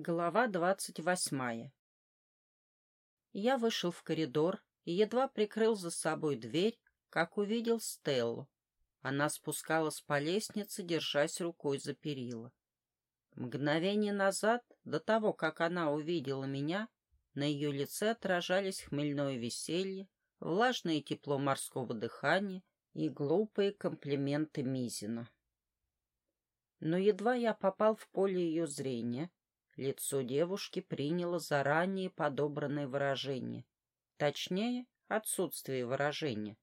Глава двадцать восьмая Я вышел в коридор и едва прикрыл за собой дверь, как увидел Стеллу. Она спускалась по лестнице, держась рукой за перила. Мгновение назад, до того, как она увидела меня, на ее лице отражались хмельное веселье, влажное тепло морского дыхания и глупые комплименты Мизина. Но едва я попал в поле ее зрения, Лицо девушки приняло заранее подобранное выражение. Точнее, отсутствие выражения.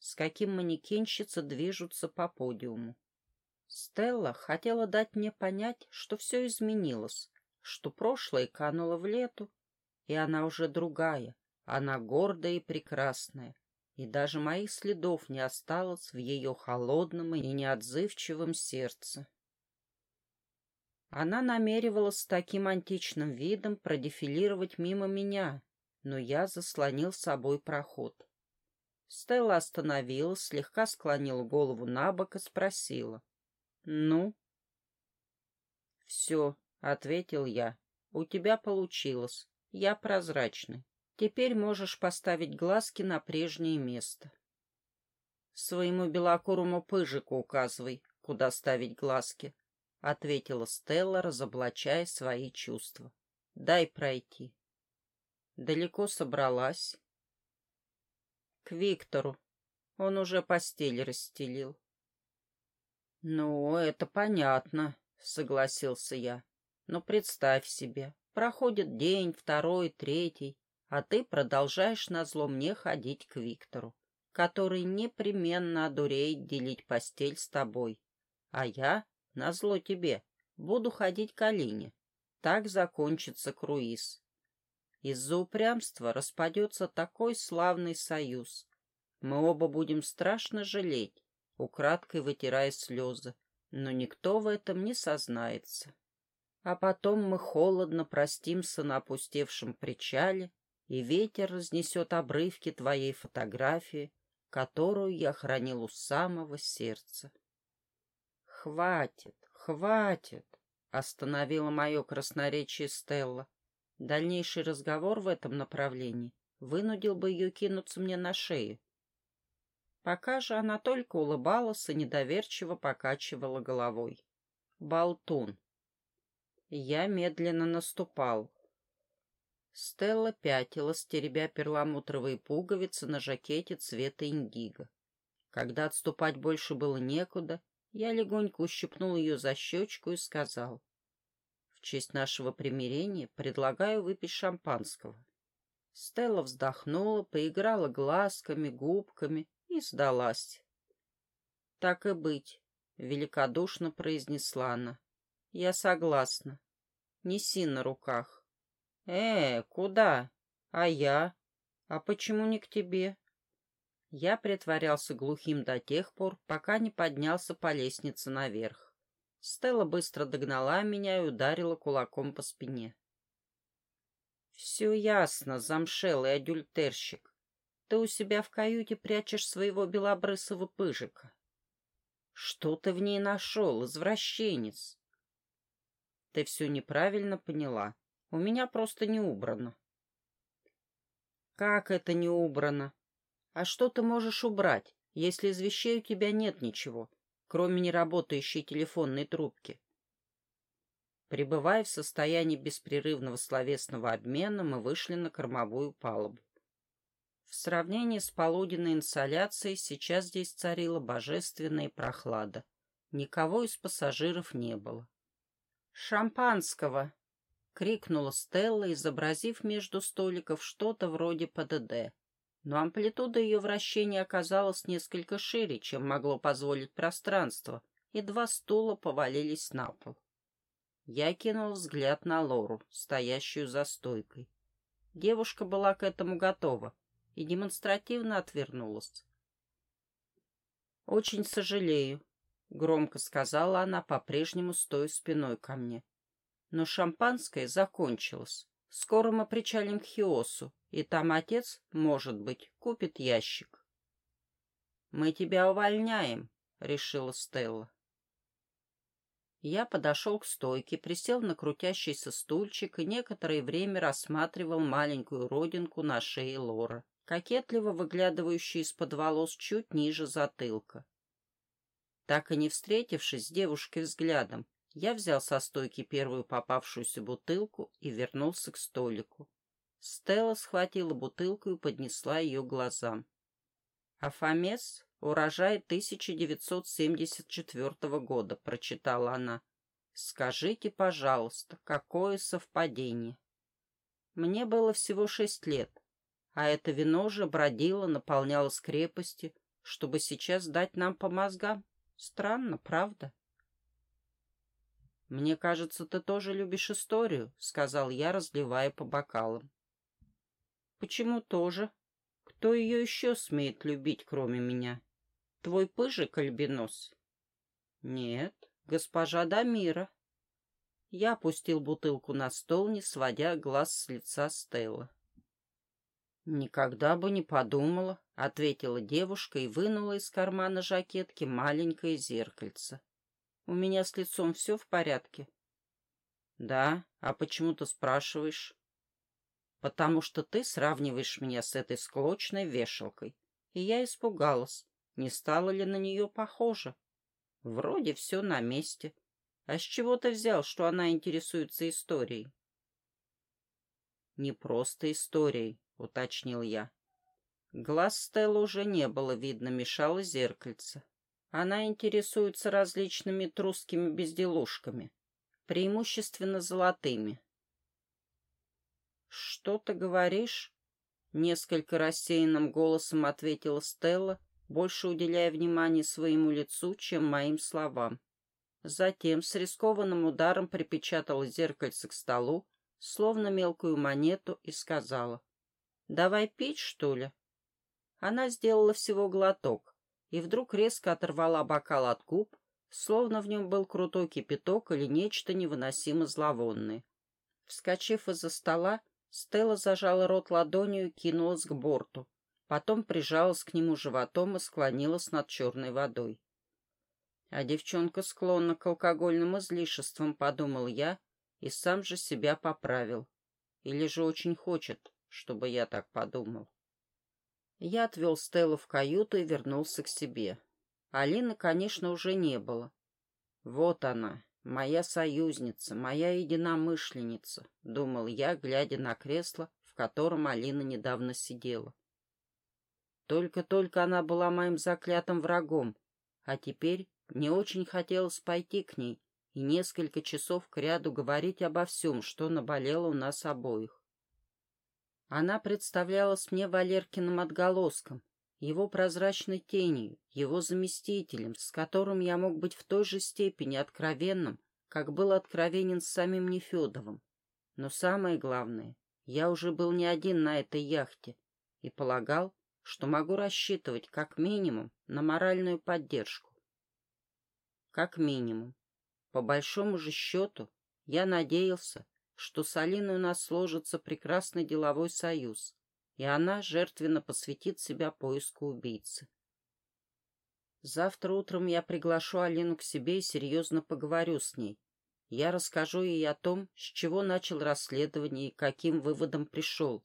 С каким манекенщицы движутся по подиуму. Стелла хотела дать мне понять, что все изменилось, что прошлое кануло в лету, и она уже другая, она гордая и прекрасная, и даже моих следов не осталось в ее холодном и неотзывчивом сердце. Она намеревалась с таким античным видом продефилировать мимо меня, но я заслонил собой проход. Стелла остановилась, слегка склонила голову на бок и спросила. «Ну?» «Все», — ответил я. «У тебя получилось. Я прозрачный. Теперь можешь поставить глазки на прежнее место». «Своему белокурому пыжику указывай, куда ставить глазки», — ответила Стелла, разоблачая свои чувства. — Дай пройти. Далеко собралась? — К Виктору. Он уже постель расстелил. — Ну, это понятно, — согласился я. Но представь себе, проходит день, второй, третий, а ты продолжаешь назло мне ходить к Виктору, который непременно одуреет делить постель с тобой. А я Назло тебе. Буду ходить к Алине. Так закончится круиз. Из-за упрямства распадется такой славный союз. Мы оба будем страшно жалеть, украдкой вытирая слезы, но никто в этом не сознается. А потом мы холодно простимся на опустевшем причале, и ветер разнесет обрывки твоей фотографии, которую я хранил у самого сердца. «Хватит, хватит!» — остановила мое красноречие Стелла. Дальнейший разговор в этом направлении вынудил бы ее кинуться мне на шею. Пока же она только улыбалась и недоверчиво покачивала головой. Болтун. Я медленно наступал. Стелла пятилась, теребя перламутровые пуговицы на жакете цвета индиго. Когда отступать больше было некуда, я легонько ущипнул ее за щечку и сказал. В честь нашего примирения предлагаю выпить шампанского. Стелла вздохнула, поиграла глазками, губками и сдалась. Так и быть, великодушно произнесла она. Я согласна. Неси на руках. Э, куда? А я? А почему не к тебе? Я притворялся глухим до тех пор, пока не поднялся по лестнице наверх. Стелла быстро догнала меня и ударила кулаком по спине. «Все ясно, замшелый адюльтерщик. Ты у себя в каюте прячешь своего белобрысого пыжика. Что ты в ней нашел, извращенец?» «Ты все неправильно поняла. У меня просто не убрано». «Как это не убрано?» А что ты можешь убрать, если из вещей у тебя нет ничего, кроме неработающей телефонной трубки? Пребывая в состоянии беспрерывного словесного обмена, мы вышли на кормовую палубу. В сравнении с полуденной инсоляцией сейчас здесь царила божественная прохлада. Никого из пассажиров не было. «Шампанского!» — крикнула Стелла, изобразив между столиков что-то вроде ПДД но амплитуда ее вращения оказалась несколько шире, чем могло позволить пространство, и два стула повалились на пол. Я кинул взгляд на Лору, стоящую за стойкой. Девушка была к этому готова и демонстративно отвернулась. «Очень сожалею», — громко сказала она, по-прежнему стоя спиной ко мне. «Но шампанское закончилось. Скоро мы причалим к Хиосу, и там отец, может быть, купит ящик. — Мы тебя увольняем, — решила Стелла. Я подошел к стойке, присел на крутящийся стульчик и некоторое время рассматривал маленькую родинку на шее Лора, кокетливо выглядывающую из-под волос чуть ниже затылка. Так и не встретившись с девушкой взглядом, я взял со стойки первую попавшуюся бутылку и вернулся к столику. Стелла схватила бутылку и поднесла ее глазам. «Афамес, урожай 1974 года», — прочитала она. «Скажите, пожалуйста, какое совпадение?» Мне было всего шесть лет, а это вино же бродило, наполнялось крепости, чтобы сейчас дать нам по мозгам. Странно, правда? «Мне кажется, ты тоже любишь историю», — сказал я, разливая по бокалам. «Почему тоже? Кто ее еще смеет любить, кроме меня? Твой пыжик, Альбинос?» «Нет, госпожа Дамира». Я опустил бутылку на стол, не сводя глаз с лица Стелла. «Никогда бы не подумала», — ответила девушка и вынула из кармана жакетки маленькое зеркальце. У меня с лицом все в порядке? Да, а почему ты спрашиваешь? Потому что ты сравниваешь меня с этой склочной вешалкой. И я испугалась, не стало ли на нее похоже. Вроде все на месте. А с чего ты взял, что она интересуется историей? Не просто историей, уточнил я. Глаз Стелла уже не было видно, мешало зеркальце. Она интересуется различными трусскими безделушками, преимущественно золотыми. «Что ты говоришь?» — несколько рассеянным голосом ответила Стелла, больше уделяя внимание своему лицу, чем моим словам. Затем с рискованным ударом припечатала зеркальце к столу, словно мелкую монету, и сказала, «Давай пить, что ли?» Она сделала всего глоток, и вдруг резко оторвала бокал от губ, словно в нем был крутой кипяток или нечто невыносимо зловонное. Вскочив из-за стола, Стелла зажала рот ладонью и кинулась к борту, потом прижалась к нему животом и склонилась над черной водой. А девчонка склонна к алкогольным излишествам, подумал я, и сам же себя поправил. Или же очень хочет, чтобы я так подумал. Я отвел Стеллу в каюту и вернулся к себе. Алины, конечно, уже не было. Вот она, моя союзница, моя единомышленница, думал я, глядя на кресло, в котором Алина недавно сидела. Только-только она была моим заклятым врагом, а теперь мне очень хотелось пойти к ней и несколько часов кряду говорить обо всем, что наболело у нас обоих. Она представлялась мне Валеркиным отголоском, его прозрачной тенью, его заместителем, с которым я мог быть в той же степени откровенным, как был откровенен с самим Нефедовым. Но самое главное, я уже был не один на этой яхте и полагал, что могу рассчитывать как минимум на моральную поддержку. Как минимум. По большому же счету, я надеялся, что с Алиной у нас сложится прекрасный деловой союз, и она жертвенно посвятит себя поиску убийцы. Завтра утром я приглашу Алину к себе и серьезно поговорю с ней. Я расскажу ей о том, с чего начал расследование и каким выводом пришел.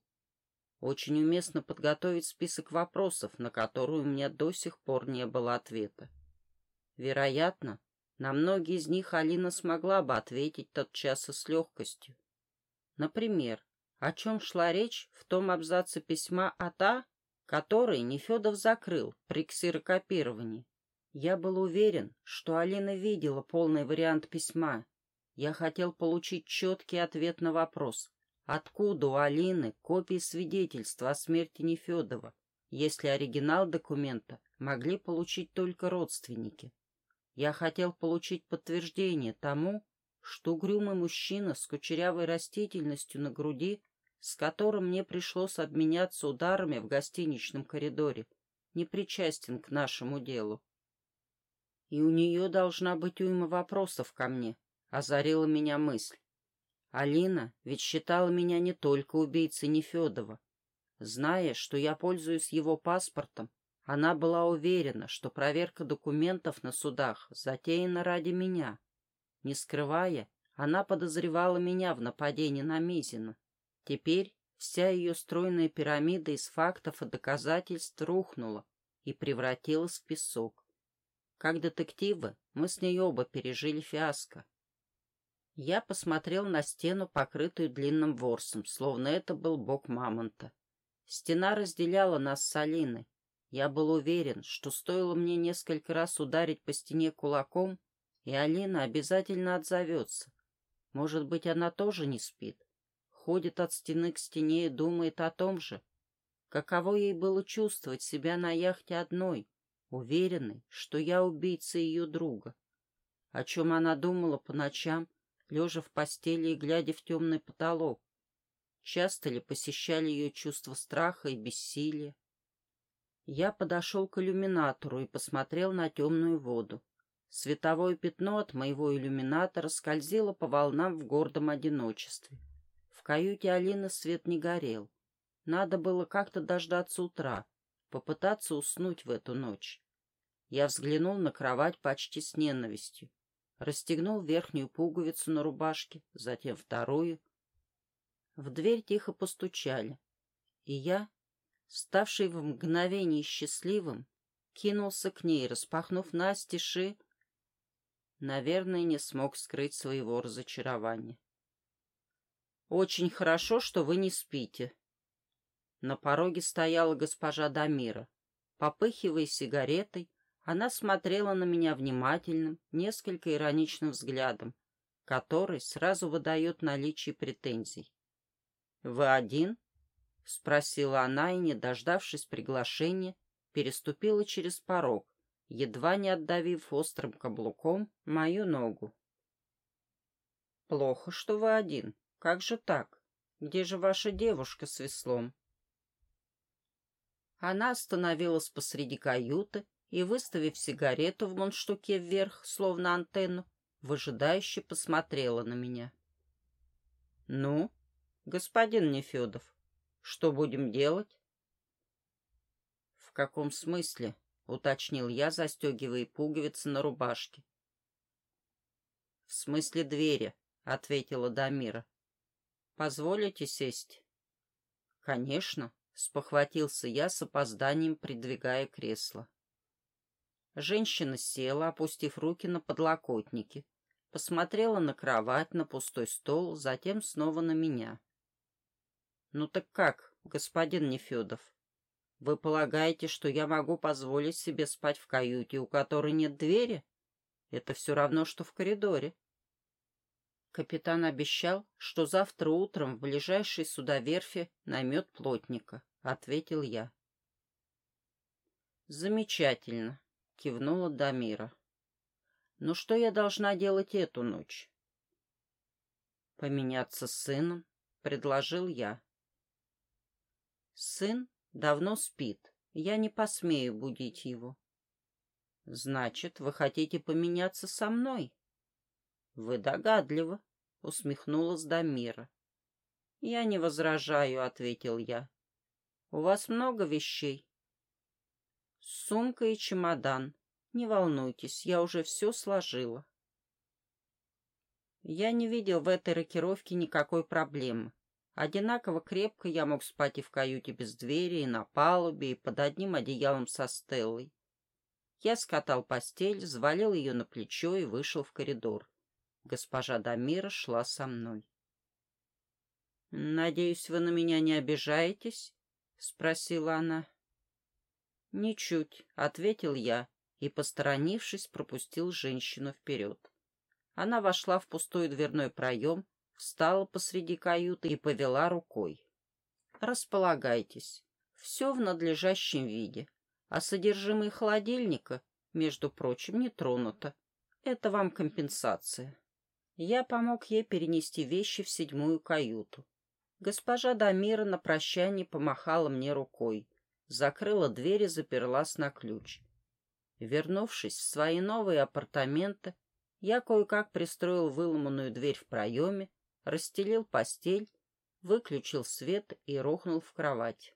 Очень уместно подготовить список вопросов, на которые у меня до сих пор не было ответа. Вероятно, на многие из них Алина смогла бы ответить тотчас и с легкостью. Например, о чем шла речь в том абзаце письма от А, который Нефедов закрыл при ксерокопировании. Я был уверен, что Алина видела полный вариант письма. Я хотел получить четкий ответ на вопрос, откуда у Алины копии свидетельства о смерти Нефедова, если оригинал документа могли получить только родственники. Я хотел получить подтверждение тому, что угрюмый мужчина с кучерявой растительностью на груди, с которым мне пришлось обменяться ударами в гостиничном коридоре, не причастен к нашему делу. И у нее должна быть уйма вопросов ко мне, озарила меня мысль. Алина ведь считала меня не только убийцей Нефедова. Зная, что я пользуюсь его паспортом, она была уверена, что проверка документов на судах затеяна ради меня. Не скрывая, она подозревала меня в нападении на Мизина. Теперь вся ее стройная пирамида из фактов и доказательств рухнула и превратилась в песок. Как детективы, мы с ней оба пережили фиаско. Я посмотрел на стену, покрытую длинным ворсом, словно это был бог мамонта. Стена разделяла нас с Алиной. Я был уверен, что стоило мне несколько раз ударить по стене кулаком, и Алина обязательно отзовется. Может быть, она тоже не спит. Ходит от стены к стене и думает о том же. Каково ей было чувствовать себя на яхте одной, уверенной, что я убийца ее друга. О чем она думала по ночам, лежа в постели и глядя в темный потолок. Часто ли посещали ее чувство страха и бессилия? Я подошел к иллюминатору и посмотрел на темную воду. Световое пятно от моего иллюминатора скользило по волнам в гордом одиночестве. В каюте Алины свет не горел. Надо было как-то дождаться утра, попытаться уснуть в эту ночь. Я взглянул на кровать почти с ненавистью, расстегнул верхнюю пуговицу на рубашке, затем вторую. В дверь тихо постучали, и я, ставший в мгновение счастливым, кинулся к ней, распахнув настежь наверное, не смог скрыть своего разочарования. «Очень хорошо, что вы не спите». На пороге стояла госпожа Дамира. Попыхивая сигаретой, она смотрела на меня внимательным, несколько ироничным взглядом, который сразу выдает наличие претензий. «Вы один?» — спросила она и, не дождавшись приглашения, переступила через порог, едва не отдавив острым каблуком мою ногу. «Плохо, что вы один. Как же так? Где же ваша девушка с веслом?» Она остановилась посреди каюты и, выставив сигарету в мундштуке вверх, словно антенну, выжидающе посмотрела на меня. «Ну, господин Нефедов, что будем делать?» «В каком смысле?» — уточнил я, застегивая пуговицы на рубашке. — В смысле двери, — ответила Дамира. — Позволите сесть? — Конечно, — спохватился я с опозданием, придвигая кресло. Женщина села, опустив руки на подлокотники, посмотрела на кровать, на пустой стол, затем снова на меня. — Ну так как, господин Нефедов? Вы полагаете, что я могу позволить себе спать в каюте, у которой нет двери? Это все равно, что в коридоре. Капитан обещал, что завтра утром в ближайшей суда верфи наймет плотника, — ответил я. Замечательно, — кивнула Дамира. Но что я должна делать эту ночь? Поменяться с сыном, — предложил я. Сын Давно спит. Я не посмею будить его. Значит, вы хотите поменяться со мной? Вы догадливы, усмехнулась Дамира. Я не возражаю, ответил я. У вас много вещей? Сумка и чемодан. Не волнуйтесь, я уже все сложила. Я не видел в этой рокировке никакой проблемы. Одинаково крепко я мог спать и в каюте без двери, и на палубе, и под одним одеялом со Стеллой. Я скатал постель, взвалил ее на плечо и вышел в коридор. Госпожа Дамира шла со мной. — Надеюсь, вы на меня не обижаетесь? — спросила она. — Ничуть, — ответил я и, посторонившись, пропустил женщину вперед. Она вошла в пустой дверной проем, встала посреди каюты и повела рукой. «Располагайтесь. Все в надлежащем виде. А содержимое холодильника, между прочим, не тронуто. Это вам компенсация». Я помог ей перенести вещи в седьмую каюту. Госпожа Дамира на прощание помахала мне рукой, закрыла дверь и заперлась на ключ. Вернувшись в свои новые апартаменты, я кое-как пристроил выломанную дверь в проеме расстелил постель, выключил свет и рухнул в кровать.